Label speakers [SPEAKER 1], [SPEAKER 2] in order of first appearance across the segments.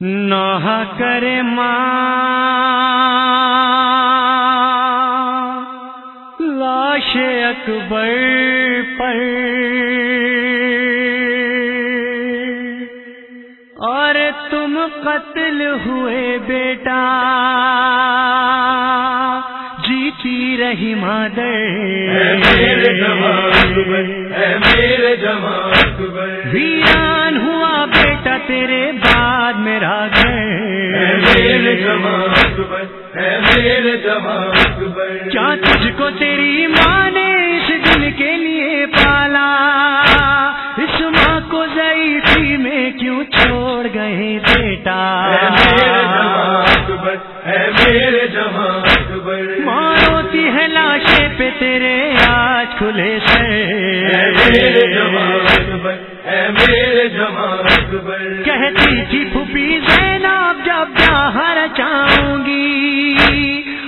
[SPEAKER 1] نہ کرے ماں لاش اکبر پر۔ اور تم قتل ہوئے بیٹا جیتی رہی مادر۔ ویران ہوا بیٹا تیرے کیا تجھ کو تیری ماں نے اس دن کے لیے پالا؟ اس ماں کو ضعیفی میں کیوں چھوڑ گئے بیٹا؟ ماروتی ہے لاشے پہ تیرے آج کھلے سے۔ کہتی تھی پھوپھی زینب جب جہاں چاہوں گی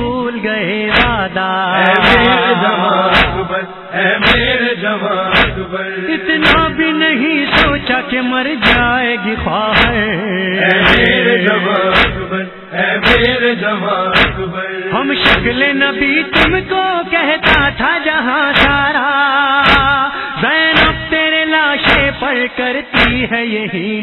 [SPEAKER 1] بھول گئے وعدہ۔ اتنا بھی نہیں سوچا کہ مر جائے گی خواہ۔ ہم شکل نبی تم کو کہتا تھا جہاں سارا۔ زینب تیرے لاشے پر کرتی ہے یہی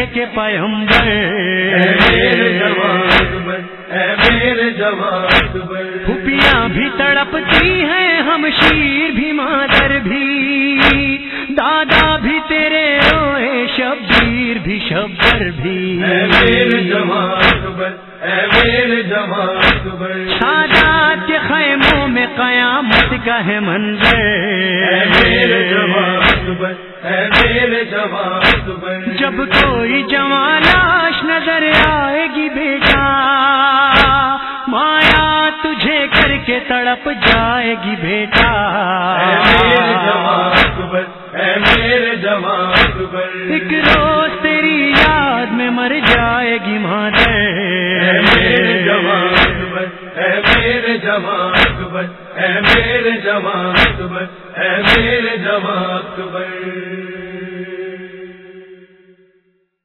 [SPEAKER 1] کہہ کے پیمبر پھپیاں بھی تڑپتی ہیں ہم شیر بھی مادر بھی دادا بھی تیرے روئے شبیر بھی شبر بھی۔ سادات کے خیموں میں قیامت کا ہے منظر۔ جب کوئی جواناش نظر آئے گی بیٹا مایا تجھے کر کے تڑپ جائے گی بیٹا۔ ایک روز تیری یاد میں مر جائے
[SPEAKER 2] جماعت میرے جماعت میرے جماعت